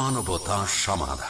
মানবতা সমাধান।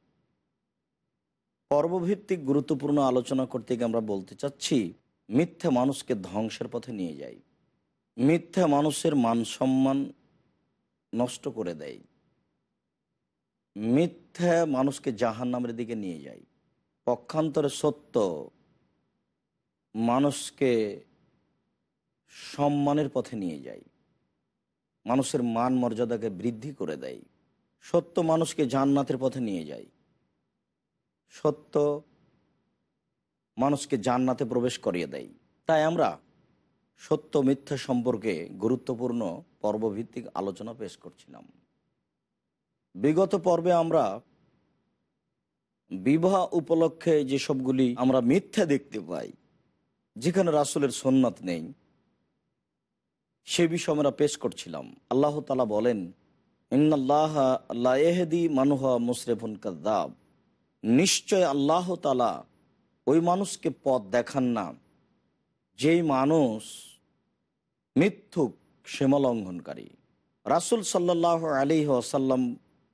পর্বভিত্তিক গুরুত্বপূর্ণ আলোচনা করতে গিয়ে আমরা বলতে চাচ্ছি, মিথ্যা মানুষকে ধ্বংসের পথে নিয়ে যায় মিথ্যা মানুষের মান সম্মান নষ্ট করে দেয়। মিথ্যা মানুষকে জাহান নামের দিকে নিয়ে যায় পক্ষান্তরে সত্য, মানুষকে সম্মানের পথে নিয়ে যায় মানুষের মান মর্যাদাকে বৃদ্ধি করে দেয়। সত্য মানুষকে জান্নাতের পথে নিয়ে যায় সত্য মানুষকে জান্নাতে প্রবেশ করিয়ে দেয়। তাই আমরা সত্য মিথ্যা সম্পর্কে গুরুত্বপূর্ণ পর্বভিত্তিক আলোচনা পেশ করছিলাম। বিগত পর্বে আমরা বিবাহ উপলক্ষে যেসবগুলি আমরা মিথ্যা দেখতে পাই, যেখানে রাসুলের সোননাথ নেই, সে বিষয়ে আমরা পেশ করছিলাম। আল্লাহ তালা বলেন ইন্নআল্লাহ আল্লাহেদি মানুহা মুসরেফুন কাদ্দাব নিশ্চয় আল্লাহ তালা ওই মানুষকে পথ দেখান না, যেই মানুষ মিথ্যুক সীমালঙ্ঘনকারী রাসুল সাল্লাহ আলী আসাল্লাম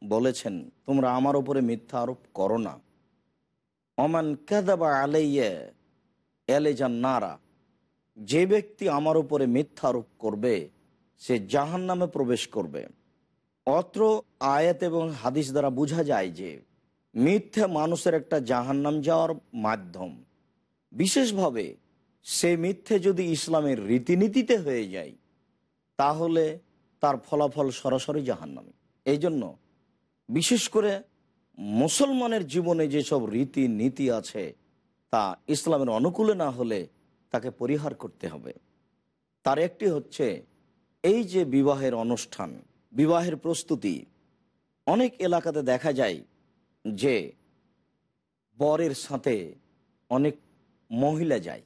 বলেছেন, তোমরা আমার উপরে মিথ্যা আরোপ করো না। অমান কেদাবা আলাইয়ে এলে নারা যে ব্যক্তি আমার উপরে মিথ্যা আরোপ করবে, সে জাহান নামে প্রবেশ করবে। অত্র আয়াত এবং হাদিস দ্বারা বোঝা যায় যে মিথ্যা মানুষের একটা জাহান্নাম যাওয়ার মাধ্যম। বিশেষভাবে সে মিথ্যে যদি ইসলামের রীতিনীতিতে হয়ে যায়, তাহলে তার ফলাফল সরাসরি জাহান্নামি। এই জন্য বিশেষ করে মুসলমানের জীবনে যেসব রীতি নীতি আছে, তা ইসলামের অনুকূলে না হলে তাকে পরিহার করতে হবে। তার একটি হচ্ছে, এই যে বিবাহের অনুষ্ঠান, বিবাহের প্রস্তুতি, অনেক এলাকাতে দেখা যায় যে বরের সাথে অনেক মহিলা যায়,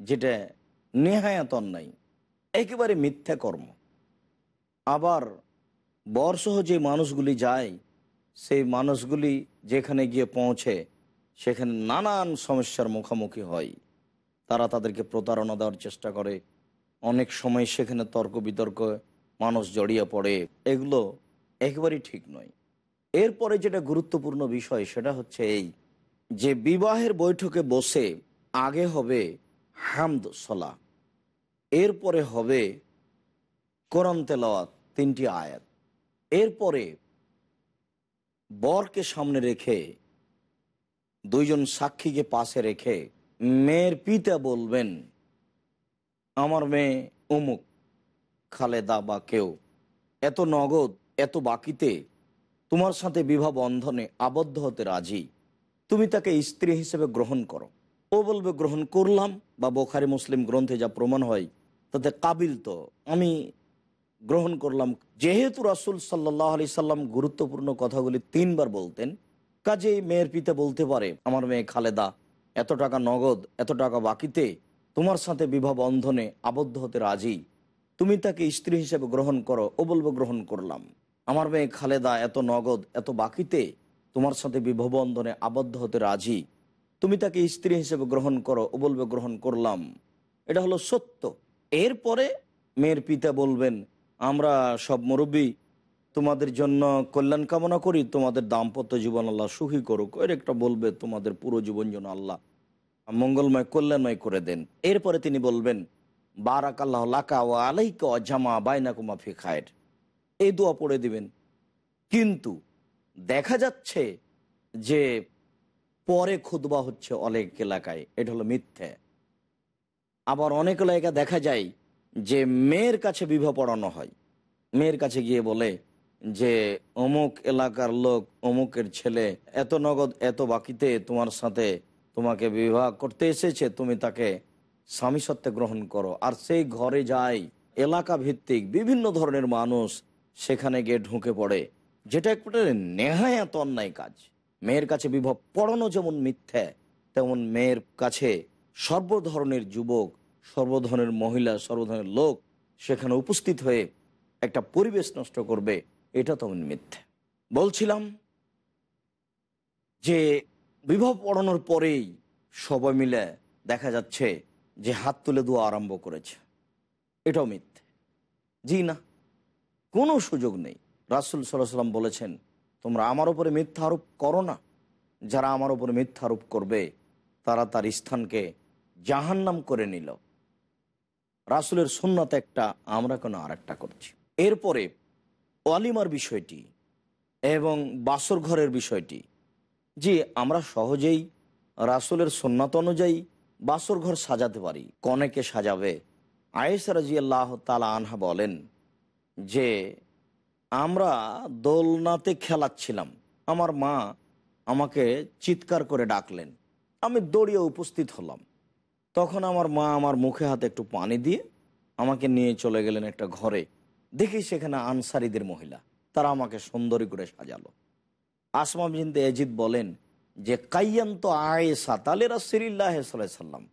যেটা নেহায়াত অন্যায়। একেবারে মিথ্যা কর্ম। আবার বরসহ যে মানুষগুলি যায়, সেই মানুষগুলি যেখানে গিয়ে পৌঁছে, সেখানে নানান সমস্যার মুখোমুখি হয়। তারা তাদেরকে প্রতারণা দেওয়ার চেষ্টা করে। অনেক সময় সেখানে তর্ক বিতর্ক, মানুষ জড়িয়ে পড়ে। এগুলো একেবারেই ঠিক নয়। এরপরে যেটা গুরুত্বপূর্ণ বিষয় সেটা হচ্ছে এই যে বিবাহের বৈঠকে বসে আগে হবে হামদ সলা এরপরে হবে কোরআন তেলাওয়াত তিনটি আয়াত, এরপরে বরকে সামনে রেখে দুইজন সাক্ষীকে পাশে রেখে মেয়ের পিতা বলবেন, আমার মেয়ে অমুক, খালেদা বা কেউ, এত নগদ, এত বাকিতে তোমার সাথে বিবাহ বন্ধনে আবদ্ধ হতে রাজি। তুমি তাকে স্ত্রী হিসেবে গ্রহণ করো। ও বলবে, গ্রহণ করলাম। বা বোখারি মুসলিম গ্রন্থে যা প্রমাণ হয়, তাতে কাবিল তো, আমি গ্রহণ করলাম। যেহেতু রাসুল সাল্লাহ আলি সাল্লাম গুরুত্বপূর্ণ কথাগুলি তিনবার বলতেন, কাজেই মেয়ের পিতা বলতে পারে, আমার মেয়ে খালেদা, এত টাকা নগদ, এত টাকা বাকিতে, তোমার সাথে বিবাহ বন্ধনে আবদ্ধ হতে রাজি। তুমি তাকে স্ত্রী হিসেবে গ্রহণ করো। ও বলব, গ্রহণ করলাম। আমার মেয়ে খালেদা এত নগদ, এত বাকিতে তোমার সাথে বিবাহ বন্ধনে আবদ্ধ হতে রাজি। তুমি তাকে স্ত্রী হিসেবে গ্রহণ করো, ও বলবে, গ্রহণ করলাম। এটা হলো সত্য। এরপরে মেয়ের পিতা বলবেন, আমরা সব মুরব্বী তোমাদের জন্য কল্যাণ কামনা করি, তোমাদের দাম্পত্য জীবন আল্লাহ সুখী করুক। এর একটা বলবে, তোমাদের পুরো জীবন যেন আল্লাহ মঙ্গলময়, কল্যাণময় করে দেন। এরপরে তিনি বলবেন বারাক আল্লাহ লাকা ও আলাইকা জামা বাইনাকুমা ফি খায়ের। এই দোয়া পড়ে দিবেন। কিন্তু দেখা যাচ্ছে যে পরে খুদবা হচ্ছে অনেক এলাকায়, এটা হলো মিথ্যে। আবার অনেক এলাকায় দেখা যায় যে মেয়ের কাছে বিবাহ পড়ানো হয়। মেয়ের কাছে গিয়ে বলে যে, অমুক এলাকার লোক, অমুকের ছেলে, এত নগদ, এত বাকিতে তোমার সাথে তোমাকে বিবাহ করতে এসেছে, তুমি তাকে স্বামী সত্ত্বে গ্রহণ করো। আর সেই ঘরে যায় এলাকা ভিত্তিক বিভিন্ন ধরনের মানুষ সেখানে গিয়ে ঢুকে পড়ে। যেটা একটা নেহায়াত অন্যায় কাজ। মেয়ের কাছে বিবাহ পড়ানো যেমন মিথ্যা, তেমন মেয়ের কাছে সর্ব ধরনের যুবক সর্ব ধরনের মহিলা সর্ব ধরনের লোক সেখানে উপস্থিত হয়ে একটা পরিবেশ নষ্ট করবে, এটা তেমন মিথ্যা। বলছিলাম যে বিবাহ পড়ানোর পরেই সবাই মিলে দেখা যাচ্ছে যে হাত তুলে দেওয়া আরম্ভ করেছে। এটাও মিথ্যে। জি না। কোনো সুযোগ নেই। রাসুল সাল্লাহ সাল্লাম বলেছেন, তোমরা আমার উপরে মিথ্যা আরোপ করো না। যারা আমার উপরে মিথ্যা আরোপ করবে, তারা তার স্থানকে জাহান্নাম করে নিল। রাসুলের সুন্নত একটা, আমরা কেন আর একটা করছি? এরপরে অলিমার বিষয়টি এবং বাসর ঘরের বিষয়টি, যে আমরা সহজেই রাসুলের সুন্নত অনুযায়ী বাসর ঘর সাজাতে পারি। কনেকে সাজাবে? আয়েসা রাজি আল্লাহ তালা আনহা বলেন যে আমরা দোলনাতে খেলাচ্ছিলাম। আমার মা আমাকে চিৎকার করে ডাকলেন। আমি দৌড়িয়ে উপস্থিত হলাম। তখন আমার মা আমার মুখে হাতে একটু পানি দিয়ে আমাকে নিয়ে চলে গেলেন একটা ঘরে। দেখি সেখানে আনসারিদের মহিলা। তারা আমাকে সুন্দরী করে সাজালো। আসমা বিনতে এজিদ বলেন যে কাইয়ান্ত আয়েসা তালে রাসিল্লাহ সাল্লাম।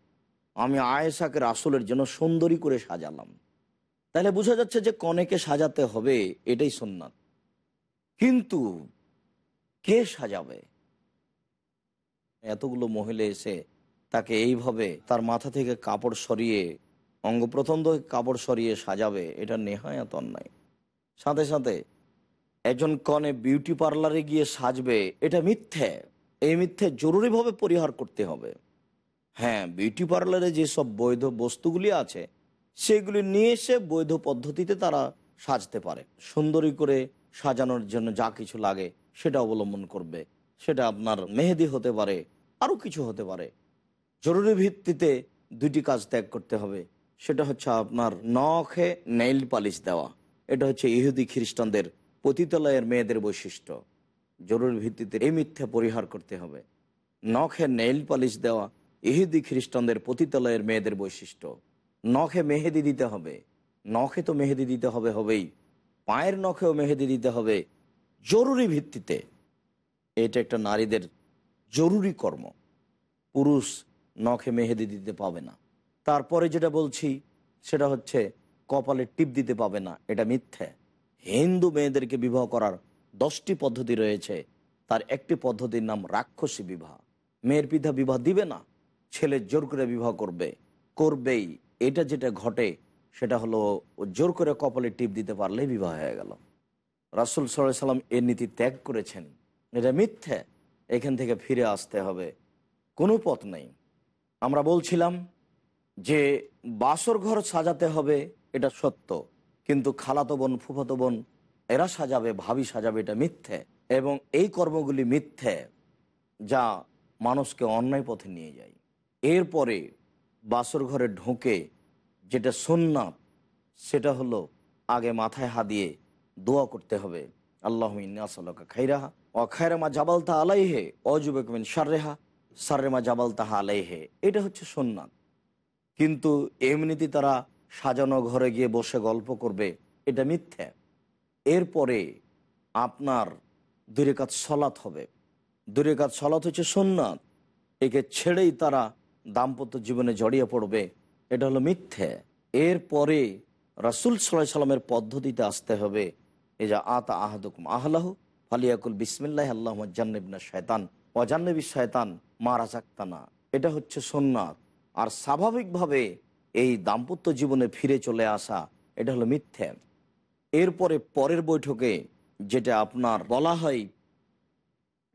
আমি আয়েসাকে রাসুলের জন্য সুন্দরী করে সাজালাম। তাহলে বোঝা যাচ্ছে যে কনেকে সাজাতে হবে, এটাই সুন্নাত। কিন্তু কে সাজাবে? এতগুলো মহিলা এসে তাকে এইভাবে তার মাথা থেকে কাপড় সরিয়ে অঙ্গ প্রত্যঙ্গ কাপড় সরিয়ে সাজাবে, এটা নেহায়াত অন্যায়। সাথে সাথে একজন কনে বিউটি পার্লারে গিয়ে সাজবে, এটা মিথ্যে। এই মিথ্যে জরুরিভাবে পরিহার করতে হবে। হ্যাঁ বিউটি পার্লারে যেসব বৈধ বস্তুগুলি আছে সেগুলি নিয়ে এসে বৈধ পদ্ধতিতে তারা সাজতে পারে। সুন্দরী করে সাজানোর জন্য যা কিছু লাগে সেটা অবলম্বন করবে। সেটা আপনার মেহেদি হতে পারে আরও কিছু হতে পারে। জরুরি ভিত্তিতে দুটি কাজ ত্যাগ করতে হবে। সেটা হচ্ছে আপনার নখে নেইল পালিশ দেওয়া। এটা হচ্ছে ইহুদি খ্রিস্টানদের পতিতলয়ের মেয়েদের বৈশিষ্ট্য। জরুরি ভিত্তিতে এই মিথ্যা পরিহার করতে হবে। নখে নেইল পালিশ দেওয়া ইহুদি খ্রিস্টানদের পতিতলয়ের মেয়েদের বৈশিষ্ট্য। নখে মেহেদি দিতে হবে। নখে তো মেহেদি দিতে হবে হবেই। পায়ের নখেও মেহেদি দিতে হবে জরুরি ভিত্তিতে। এটা একটা নারীদের জরুরি কর্ম। পুরুষ নখে মেহেদি দিতে পাবে না। তারপরে যেটা বলছি, সেটা হচ্ছে কপালে টিপ দিতে পাবে না। এটা মিথ্যে। হিন্দু মেয়েদেরকে বিবাহ করার দশটি পদ্ধতি রয়েছে। তার একটি পদ্ধতির নাম রাক্ষসী বিবাহ। মেয়ের পিতা বিবাহ দিবে না, ছেলে জোর করে বিবাহ করবে। করবেই। এটা যেটা ঘটে, সেটা হলো জোর করে কপালে টিপ দিতে পারলেই বিবাহ হয়ে গেল। রাসুল সাল্লাম এর নীতি ত্যাগ করেছেন। এটা মিথ্যে। এখান থেকে ফিরে আসতে হবে। কোনো পথ নেই। আমরা বলছিলাম যে বাসর ঘর সাজাতে হবে, এটা সত্য। কিন্তু খালাতো বোন, ফুফাতো বোন, এরা সাজাবে, ভাবি সাজাবে, এটা মিথ্যে। এবং এই কর্মগুলি মিথ্যে যা মানুষকে অন্যায় পথে নিয়ে যায়। এরপরে বাসর ঘরে ঢুকে যেটা সোননাথ সেটা হলো আগে মাথায় হা দিয়ে দোয়া করতে হবে। আল্লাহ খাইরাহা ও খায়রামা জাবাল তা আলাইহে অজুবেকমিন সাররেহা সাররেমা জাবাল তাহা আলাইহে। এটা হচ্ছে সোননাথ কিন্তু এমনিতে তারা সাজানো ঘরে গিয়ে বসে গল্প করবে, এটা মিথ্যা। এরপরে আপনার দূরে কাজ সলাৎ হবে। দূরে কাজ সলাৎ হচ্ছে সোননাথ একে ছেড়েই তারা দাম্পত্য জীবনে জড়িয়ে পড়বে, এটা হলো মিথ্যে। এরপরে রাসুল সাল্লাহ সাল্লামের পদ্ধতিতে আসতে হবে, এই যে আতা আহাদুকুম আহলাহ ফালিয়াকুল বিসমিল্লাহ আল্লাহ জান্নবিনা শয়তান অজান্নবী শয়তান মা রাজাক্তানা। এটা হচ্ছে সোননাথ আর স্বাভাবিকভাবে এই দাম্পত্য জীবনে ফিরে চলে আসা, এটা হলো মিথ্যে। এরপরে পরের বৈঠকে যেটা আপনার বলা হয়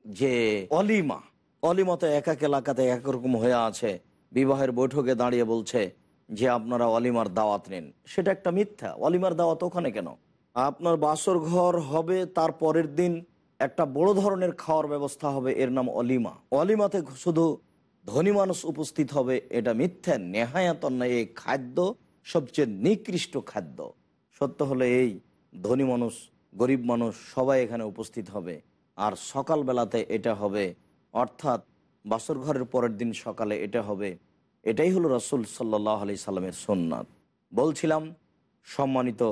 যে অলিমা অলিমা তো এক এক এলাকাতে একরকম হয়ে আছে। বিবাহের বৈঠকে দাঁড়িয়ে বলছে যে, আপনারা অলিমার দাওয়াত নিন। সেটা একটা মিথ্যা। অলিমার দাওয়াত ওখানে কেন? আপনার বাসর ঘর হবে, তার পরের দিন একটা বড় ধরনের খাওয়ার ব্যবস্থা হবে, এর নাম অলিমা। অলিমাতে শুধু ধনী মানুষ উপস্থিত হবে, এটা মিথ্যা। নেহায়াত নয় এই খাদ্য সবচেয়ে নিকৃষ্ট খাদ্য। সত্য হলে এই, ধনী মানুষ, গরিব মানুষ সবাই এখানে উপস্থিত হবে। আর সকালবেলাতে এটা হবে অর্থাৎ বাসর ঘরের পরের দিন সকালে এটা হবে। এটাই হলো রসুল সাল্লাহ আলি সাল্লামের সোননাথ বলছিলাম, সম্মানিত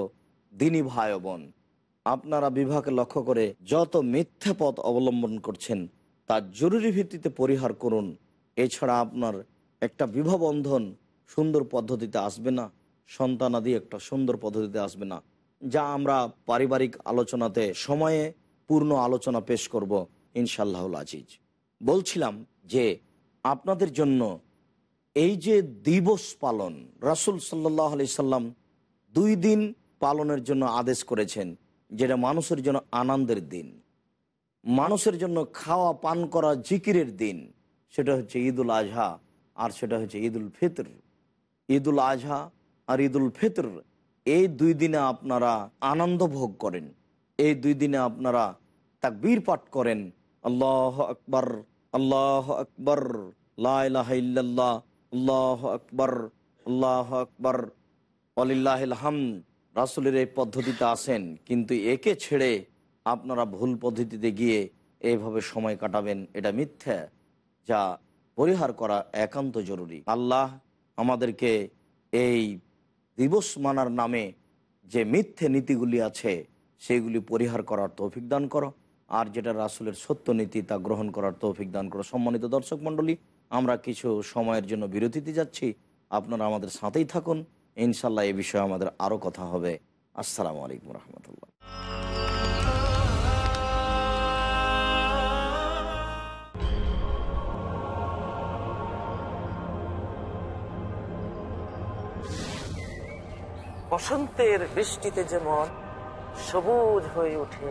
দিনী ভাই বোন, আপনারা বিভাগকে লক্ষ্য করে যত মিথ্যা পথ অবলম্বন করছেন তা জরুরি ভিত্তিতে পরিহার করুন। এছাড়া আপনার একটা বিবাহ বন্ধন সুন্দর পদ্ধতিতে আসবে না সন্তানাদি একটা সুন্দর পদ্ধতিতে আসবে না, যা আমরা পারিবারিক আলোচনাতে, সময়ে পূর্ণ আলোচনা পেশ করব ইনশাল্লাহুল আজিজ। বলছিলাম যে আপনাদের জন্য এই যে দিবস পালন, রাসুল সাল্লাহ আলি সাল্লাম দুই দিন পালনের জন্য আদেশ করেছেন, যেটা মানুষের জন্য আনন্দের দিন। মানুষের জন্য খাওয়া, পান করা জিকিরের দিন, সেটা হচ্ছে ঈদুল আজহা আর সেটা হচ্ছে ঈদুল ফিতর। ঈদুল আজহা আর ঈদুল ফিতর, এই দুই দিনে আপনারা আনন্দ ভোগ করেন, এই দুই দিনে আপনারা তাকবীর পাঠ করেন। আল্লাহ আকবর। আল্লাহ আকবর লাহ আল্লাহ আকবর আল্লাহ আকবর। আলিল্লাহাম রাসুলের এই পদ্ধতিতে আসেন কিন্তু একে ছেড়ে আপনারা ভুল পদ্ধতিতে গিয়ে এইভাবে সময় কাটাবেন, এটা মিথ্যা, যা পরিহার করা একান্ত জরুরি। আল্লাহ আমাদেরকে এই দিবস মানার নামে যে মিথ্যে নীতিগুলি আছে, সেগুলি পরিহার করার তৌফিক দান করো। আর যেটা রাসুলের সত্য নীতি তা গ্রহণ করার তৌফিক দান করো। সম্মানিত দর্শক মণ্ডলী, আমরা কিছু সময়ের জন্য বিরতিতে যাচ্ছি। আপনারা আমাদের সাথেই থাকুন। ইনশাল্লাহ এ বিষয়ে আমাদের আরও কথা হবে। আসসালামু আলাইকুম রহমতুল্লাহ। বসন্তের বৃষ্টিতে যেমন সবুজ হয়ে ওঠে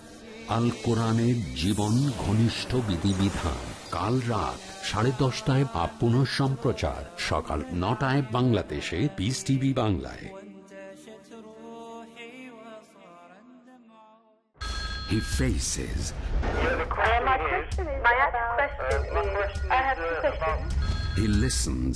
আল কোরআনের জীবন ঘনিষ্ঠ বিধিবিধান কাল রাত সাড়ে দশটায় বা পুনঃ সম্প্রচার সকাল নটায় বাংলাদেশে পিস টিভি বাংলায় He faces. My question is my question is, I have two questions. He listens.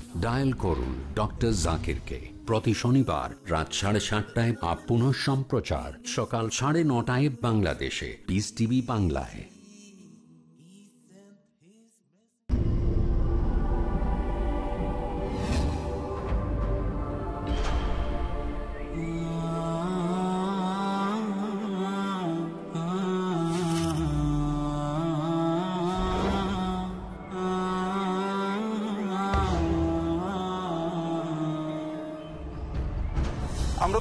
Dial করুন ডক্টর জাকিরকে। প্রতি শনিবার রাত সাড়ে সাতটায় আপ পুনঃ সম্প্রচার সকাল সাড়ে নটায় বাংলাদেশে। বিস টিভি বাংলায়।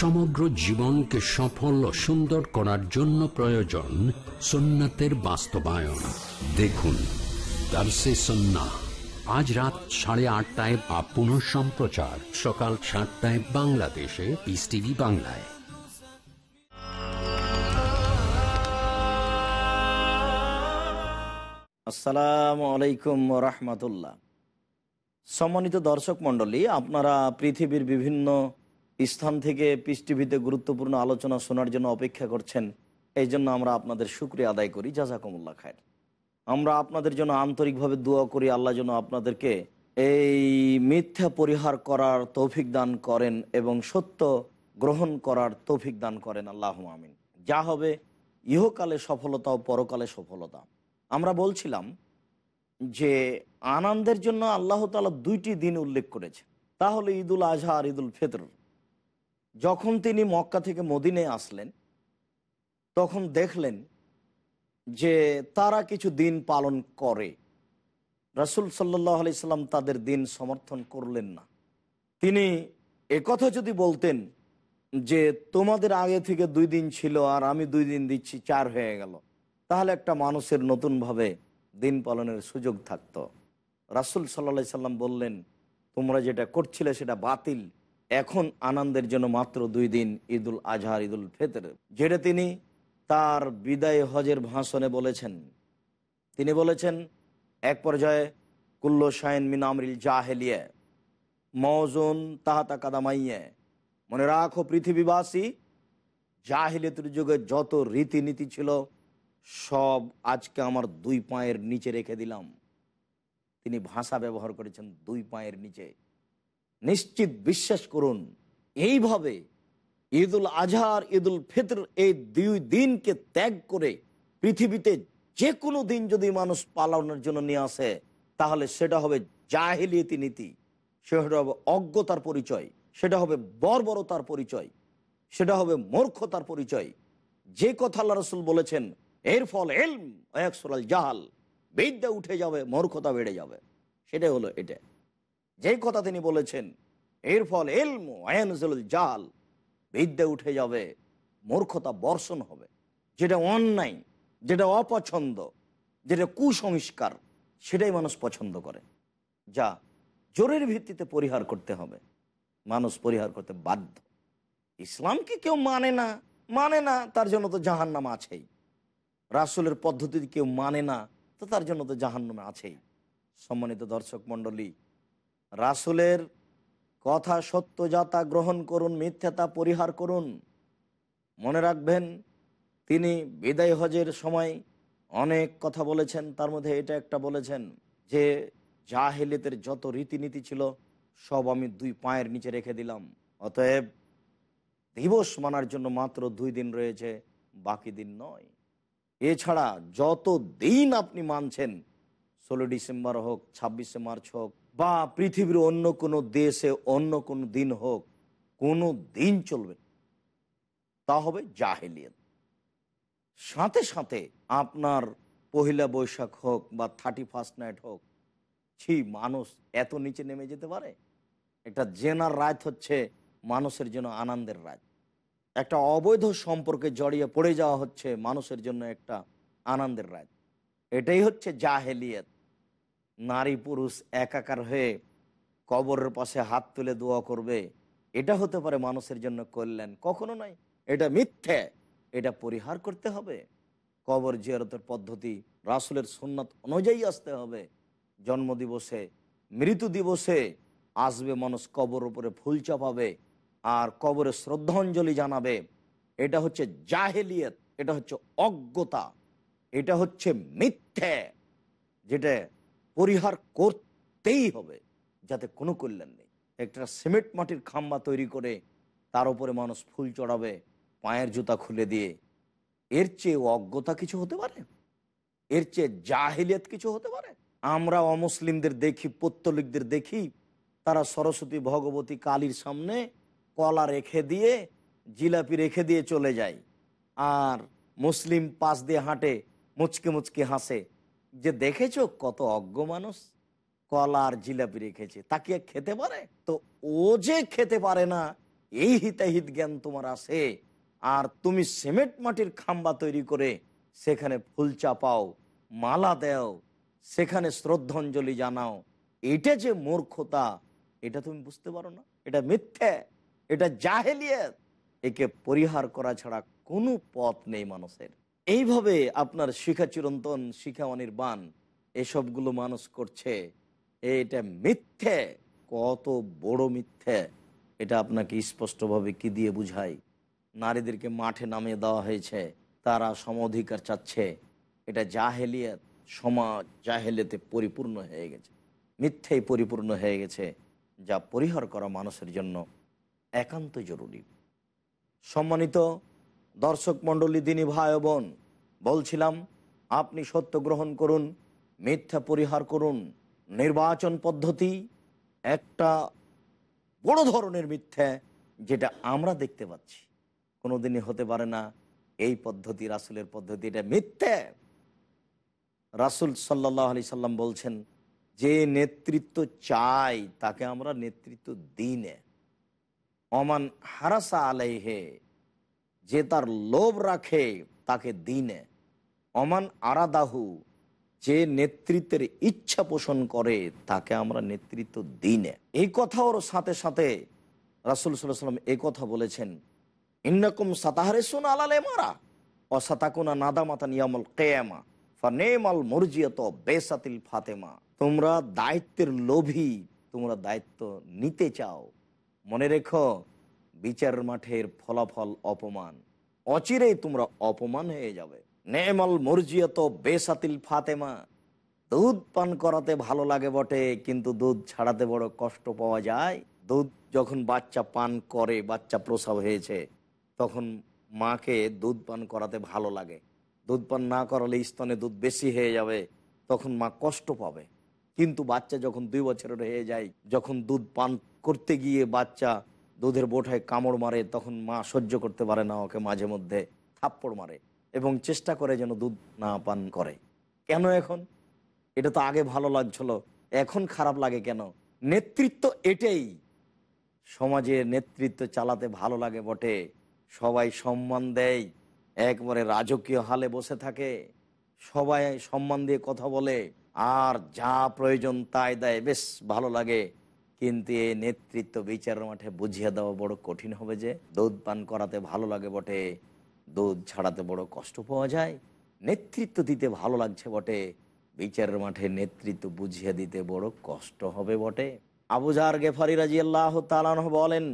সমগ্র জীবনকে সফল ও সুন্দর করার জন্য প্রয়োজন সুন্নাতের বাস্তবায়ন। দেখুন আজ রাত সাড়ে আটটায় বা পুনঃ সম্প্রচার। সকাল সাতটায় বাংলাদেশে। পিস টিভি বাংলায়। আসসালামু আলাইকুম রহমতুল্লাহ। সম্মানিত দর্শক মণ্ডলী, আপনারা পৃথিবীর বিভিন্ন স্থান থেকে পিস গুরুত্বপূর্ণ আলোচনা শোনার জন্য অপেক্ষা করছেন। এই জন্য আমরা আপনাদের শুক্রিয়া আদায় করি। জাজাকুমুল্লাহ খায়ের আমরা আপনাদের জন্য আন্তরিকভাবে দোয়া করি। আল্লাহ যেন আপনাদেরকে এই মিথ্যা পরিহার করার তৌফিক দান করেন এবং সত্য গ্রহণ করার তৌফিক দান করেন। আল্লাহ আমিন। যা হবে ইহকালে সফলতা ও পরকালে সফলতা। আমরা বলছিলাম যে আনন্দের জন্য আল্লাহ তালা দুইটি দিন উল্লেখ করেছে তাহলে ঈদুল আজহা আর ঈদুল ফিতর। যখন তিনি মক্কা থেকে মদিনে আসলেন, তখন দেখলেন যে তারা কিছু দিন পালন করে। রাসুল সাল্লাহ আলি সাল্লাম তাদের দিন সমর্থন করলেন না। তিনি একথা যদি বলতেন যে, তোমাদের আগে থেকে দুই দিন ছিল আর আমি দুই দিন দিচ্ছি, চার হয়ে গেল। তাহলে একটা মানুষের নতুনভাবে দিন পালনের সুযোগ থাকতো। রাসুল সাল্লা সাল্লাম বললেন, তোমরা যেটা করছিলে সেটা বাতিল। এখন আনন্দের জন্য মাত্র দুই দিন ঈদুল আজহার, ঈদুল ফেতর, যেটা তিনি তার বিদায় হজের ভাষণে বলেছেন। তিনি বলেছেন, এক পর্যায়ে, কুল্ল শাইন মিনামরিল জাহেলিয়া মৌজুন তাহাতা কাদামাইয়ে, মনে রাখো পৃথিবীবাসী, জাহিলিয়তের যুগে যত রীতিনীতি ছিল, সব আজকে আমার দুই পায়ের নিচে রেখে দিলাম। তিনি ভাষা ব্যবহার করেছেন দুই পায়ের নিচে। নিশ্চিত বিশ্বাস করুন। এইভাবে ঈদুল আজহার, ঈদুল ফিতর এই দুই দিনকে ত্যাগ করে পৃথিবীতে যে কোনো দিন যদি মানুষ পালনের জন্য নিয়ে আসে, তাহলে সেটা হবে জাহিলিয়তি নীতি, সেটা হবে অজ্ঞতার পরিচয়, সেটা হবে বর্বরতার পরিচয়, সেটা হবে মূর্খতার পরিচয়। যে কথা আল্লাহ রসুল বলেছেন, এর ফল এলম একসরাল জাহাল বিদ্যা উঠে যাবে, মূর্খতা বেড়ে যাবে। সেটাই হলো এটা। যে কথা তিনি বলেছেন, এর ফল এলম জাল, বিদ্যা উঠে যাবে, মূর্খতা বর্ষণ হবে। যেটা অন্যায়, যেটা অপছন্দ, যেটা কুসংস্কার, সেটাই মানুষ পছন্দ করে। যা জোরের ভিত্তিতে পরিহার করতে হবে, মানুষ পরিহার করতে বাধ্য। ইসলামকে কেউ মানে না মানে না, তার জন্য তো জাহান্নাম আছেই। রাসুলের পদ্ধতি কেউ মানে না, তো তার জন্য তো জাহান্নামে আছেই। সম্মানিত দর্শক মণ্ডলী রাসুলের কথা সত্য যাতা গ্রহণ করুন মিথ্যাতা পরিহার করুন। মনে রাখবেন, তিনি বিদায় হজের সময় অনেক কথা বলেছেন, তার মধ্যে এটা একটা বলেছেন যে জাহেলিতের যত রীতিনীতি ছিল, সব আমি দুই পায়ের নিচে রেখে দিলাম। অতএব দিবস মানার জন্য মাত্র দুই দিন রয়েছে, বাকি দিন নয়। এছাড়া যত দিন আপনি মানছেন, ষোলো ডিসেম্বর হোক, ছাব্বিশে মার্চ হোক বা পৃথিবীর অন্য কোনো দেশে অন্য কোনো দিন হোক, কোনো দিন চলবে। তা হবে জাহেলিয়ত। সাথে সাথে আপনার পহিলা বৈশাখ হোক বা থার্টি ফার্স্ট নাইট হোক, ছি, মানুষ এত নিচে নেমে যেতে পারে? একটা জেনার রাত হচ্ছে মানুষের জন্য আনন্দের রাত। একটা অবৈধ সম্পর্কে জড়িয়ে পড়ে যাওয়া হচ্ছে মানুষের জন্য একটা আনন্দের রাত। এটাই হচ্ছে জাহেলিয়ত। নারী পুরুষ একাকার হয়ে কবরের পাশে হাত তুলে দোয়া করবে। এটা হতে পারে মানুষের জন্য কল্যাণ, কখনো নয় এটা মিথ্যে। এটা পরিহার করতে হবে। কবর জিয়ারতের পদ্ধতি রাসুলের সুন্নাত অনুযায়ী আসতে হবে। জন্মদিবসে মৃত্যু দিবসে আসবে মানুষ কবর উপরে ফুল চাপাবে আর কবরে শ্রদ্ধাঞ্জলি জানাবে। এটা হচ্ছে জাহেলিয়ত, এটা হচ্ছে অজ্ঞতা, এটা হচ্ছে মিথ্যে। যেটা পরিহার করতেই হবে, যাতে কোনো কল্যাণ নেই। একটা সিমেন্ট মাটির খাম্বা তৈরি করে তার উপরে মানুষ ফুল চড়াবে, পায়ের জুতা খুলে দিয়ে। এর চেয়ে অজ্ঞতা কিছু হতে পারে? এর চেয়ে জাহিলিয়াত কিছু হতে পারে? আমরা অমুসলিমদের দেখি, পত্তলিকদের দেখি, তারা সরস্বতী ভগবতী কালীর সামনে কলা রেখে দিয়ে, জিলাপি রেখে দিয়ে চলে যায়। আর মুসলিম পাশ দিয়ে হাঁটে, মুচকে মুচকে হাসে। যে দেখেছ কত অজ্ঞ মানুষ? কলা আর জিলাপি রেখেছে। তাকে খেতে পারে? তো ও যে খেতে পারে না, এই হিতাহিত জ্ঞান তোমার আছে। আর তুমি সিমেন্ট মাটির খাম্বা তৈরি করে সেখানে ফুল চাপাও, মালা দেও, সেখানে শ্রদ্ধাঞ্জলি জানাও। এটা যে মূর্খতা, এটা তুমি বুঝতে পারো না। এটা মিথ্যে, এটা জাহেলিয়াত। একে পরিহার করা ছাড়া কোনো পথ নেই মানুষের। এইভাবে আপনার শিখা চিরন্তন, শিখা অনির্বাণ, এসবগুলো মানুষ করছে, এটা মিথ্যে, কত বড় মিথ্যে, এটা আপনাকে স্পষ্টভাবে কি দিয়ে বুঝাই নারীদেরকে মাঠে নামিয়ে দেওয়া হয়েছে, তারা সম অধিকার চাচ্ছে, এটা জাহেলিয়াত, সমাজ জাহেলিয়াতে পরিপূর্ণ হয়ে গেছে, মিথ্যেই পরিপূর্ণ হয়ে গেছে, যা পরিহার করা মানুষের জন্য একান্ত জরুরি। সম্মানিত দর্শক মণ্ডলী দিনী ভাই বোন, বলছিলাম, আপনি সত্য গ্রহণ করুন, মিথ্যা পরিহার করুন, নির্বাচন পদ্ধতি একটা বড় ধরনের মিথ্যা যেটা আমরা দেখতে পাচ্ছি। কোনোদিনই হতে পারে না এই পদ্ধতি, রাসুলের পদ্ধতি, এটা মিথ্যে। রাসুল সাল্লাহ আলি সাল্লাম বলছেন, যে নেতৃত্ব চাই, তাকে আমরা নেতৃত্ব দিনে অমান হারাসা আলাইহে যে তার লোভ রাখে তাকে দিনে। অমান আরাদাহু, যে নেতৃত্বের ইচ্ছা পোষণ করে তাকে আমরা নেতৃত্ব দিই দিনে। এই কথা ওর সাথে সাথে রাসুল সাল্লাম এই কথা বলেছেন, ইন্নাকুম সাতাহারে শুন আলালে মারা অসাতাকুনা নাদামাতা নিয়ামল কেয়ামা ফানেমাল মর্জিয়াত বেসাতিল ফাতেমা। তোমরা দায়িত্বের লোভী, তোমরা দায়িত্ব নিতে চাও। মনে রেখো বিচার মাঠের ফলাফল অপমান। অচিরেই তোমরা অপমান হয়ে যাবে। নেমাল মর্জিয়াত বেসাতিল ফাতেমা। দুধ পান করাতে ভালো লাগে বটে, কিন্তু দুধ ছাড়াতে বড় কষ্ট পাওয়া যায়। দুধ যখন বাচ্চা পান করে, বাচ্চা প্রসব হয়েছে, তখন মাকে দুধ পান করাতে ভালো লাগে। দুধ পান না করালে স্তনে দুধ বেশি হয়ে যাবে, তখন মা কষ্ট পাবে। কিন্তু বাচ্চা যখন দুই বছরের হয়ে যায়, যখন দুধ পান করতে গিয়ে বাচ্চা দুধের বোঠায় কামড় মারে, তখন মা সহ্য করতে পারে না, ওকে মাঝে মধ্যে থাপ্পড় মারে এবং চেষ্টা করে যেন দুধ না পান করে। কেন এখন? এটা তো আগে ভালো লাগছিল, এখন খারাপ লাগে কেন? নেতৃত্ব এটাই। সমাজে নেতৃত্ব চালাতে ভালো লাগে বটে, সবাই সম্মান দেয়, একবারে রাজকীয় হালে বসে থাকে, সবাই সম্মান দিয়ে কথা বলে, আর যা প্রয়োজন তাই দেয়, বেশ ভালো লাগে। কিন্তু এই নেতৃত্ব বিচার মাঠে বুঝিয়ে দেওয়া বড় কঠিন হবে যে দুধ পান করাতে ভালো লাগে বটে, দুধ ছাড়াতে বড় কষ্ট পাওয়া যায়, নেতৃত্ব দিতে ভালো লাগছে বটে, বিচারের মাঠে নেতৃত্ব বুঝিয়ে দিতে বড় কষ্ট হবে বটে। আবুজার গেফারি রাজি আল্লাহ তালানহ বলেন,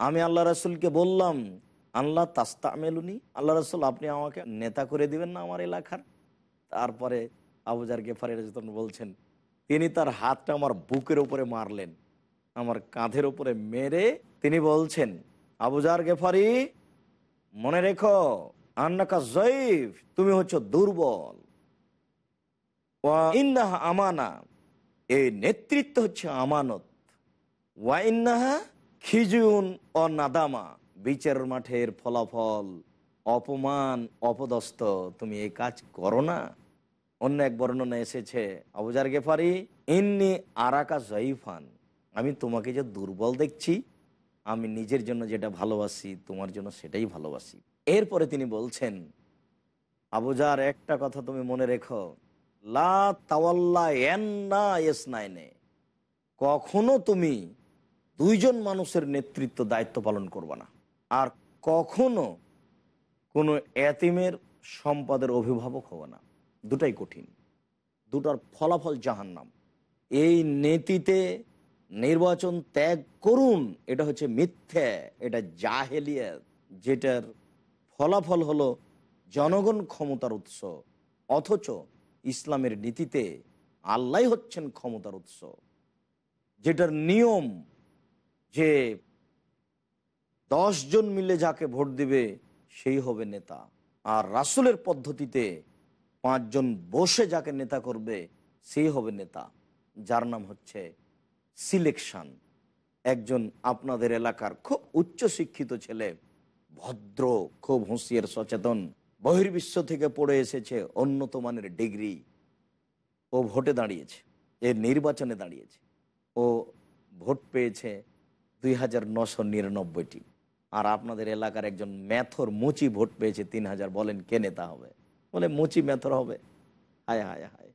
আমি আল্লাহ রসুলকে বললাম, আল্লাহ তাস্তা মেলুনি আল্লাহ রসুল আপনি আমাকে নেতা করে দিবেন না আমার এলাকার? তারপরে আবুজার গেফারি রাজি তখন বলছেন তিনি তার হাতটা আমার বুকের উপরে মারলেন, আমার কাঁধের উপরে মেরে তিনি বলছেন আবুজার গেফারি, মনে রেখো, আন্নাকা জয়ীফ, তুমি হচ্ছে দুর্বল। ইন্নাহা আমানা এই নেতৃত্ব হচ্ছে আমানত। ওয়াইন্নাহা খিজুন ও নাদামা বিচারের মাঠের ফলাফল, অপমান, অপদস্থ, তুমি এই কাজ করো না। অন্য এক বর্ণনা এসেছে আবুজার গেফারি, ইন্নি আরাকা জয়ীফান, আমি তোমাকে যে দুর্বল দেখছি, আমি নিজের জন্য যেটা ভালোবাসি, তোমার জন্য সেটাই ভালোবাসি। এরপরে তিনি বলছেন আবুজার একটা কথা তুমি মনে রেখো, লা তাওয়াল্লা এন্না এসনাইনে কখনো তুমি দুইজন মানুষের নেতৃত্ব দায়িত্ব পালন করবে না। আর কখনো কোনো এতিমের সম্পদের অভিভাবক হবে না। দুটাই কঠিন। দুটার ফলাফল জাহান্নাম। এই নীতিতে নির্বাচন ত্যাগ করুন, এটা হচ্ছে মিথ্যে, এটা জাহেলিয়া যেটার ফলাফল হলো জনগণ ক্ষমতার উৎস, অথচ ইসলামের নীতিতে আল্লাহ হচ্ছেন ক্ষমতার উৎস, যেটার নিয়ম যে জন মিলে যাকে ভোট দিবে, সেই হবে নেতা। আর রাসুলের পদ্ধতিতে পাঁচজন বসে যাকে নেতা করবে সেই হবে নেতা। যার নাম হচ্ছে সিলেকশন। একজন আপনাদের এলাকার খুব উচ্চ শিক্ষিত ছেলে, ভদ্র, খুব হুঁশিয়ার, সচেতন, বহির্বিশ্ব থেকে পড়ে এসেছে উন্নত মানের ডিগ্রি। ও ভোটে দাঁড়িয়েছে, এর নির্বাচনে দাঁড়িয়েছে। ও ভোট পেয়েছে দুই হাজার নশো নিরানব্বইটি। আর আপনাদের এলাকার একজন ম্যাথর মুচি ভোট পেয়েছে তিন হাজার, বলেন কে নেতা হবে? বলে মুচি মেথর হবে। হায় হায় হায়।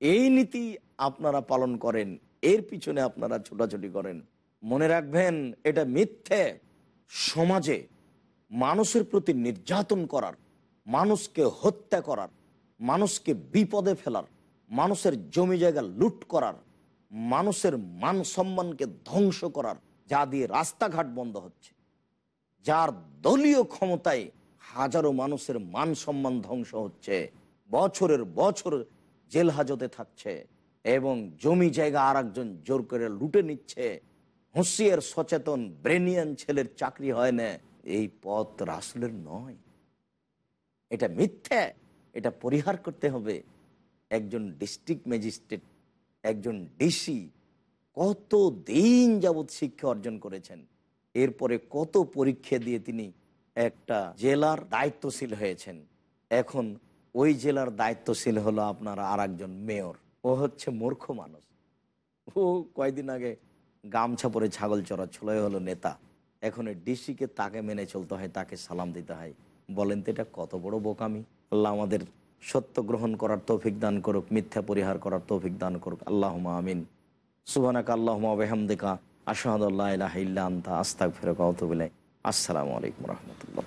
এই নীতি আপনারা পালন করেন, এর পিছনে আপনারা ছোটাছুটি করেন। মনে রাখবেন, এটা মিথ্যে সমাজে মানুষের প্রতি নির্যাতন করার, মানুষকে হত্যা করার, মানুষকে বিপদে ফেলার, মানুষের জমি জায়গা লুট করার, মানুষের মান সম্মানকে ধ্বংস করার যা দিয়ে রাস্তাঘাট বন্ধ হচ্ছে, যার দলীয় ক্ষমতায় হাজারো মানুষের মান সম্মান ধ্বংস হচ্ছে। বছরের বছর জেল হাজতে থাকছে এবং জমি জায়গা আর একজন জোর করে লুটে নিচ্ছে। হুঁশিয়ার, সচেতন, ব্রেনিয়ান ছেলের চাকরি হয় না। এই পথ রাসুলের নয়। এটা মিথ্যা। এটা পরিহার করতে হবে। একজন ডিস্ট্রিক্ট ম্যাজিস্ট্রেট, একজন ডিসি কত দিন যাবৎ শিক্ষা অর্জন করেছেন? এরপরে কত পরীক্ষা দিয়ে তিনি একটা জেলার দায়িত্বশীল হয়েছেন। এখন ওই জেলার দায়িত্বশীল হলো আপনার আর একজন মেয়র। ও হচ্ছে মূর্খ মানুষ। ও কয়দিন আগে গামছা পরে ছাগল চড়া ছলয় হলো নেতা। এখন ডিসিকে তাকে মেনে চলতে হয়, তাকে সালাম দিতে হয়। বলেন তো এটা কত বড় বোকামি। আল্লাহ আমাদের সত্য গ্রহণ করার তৌফিক দান করুক, মিথ্যা পরিহার করার তৌফিক দান করুক। আল্লাহ আমিন। সুবানাক আল্লাহ বেহামদিকা। আশাহাদুল্লাহ ইল্লা আন্তা। আস্তাক ফেরক অতবিলাই আসসালামু আলাইকুম রহমতুল্লাহ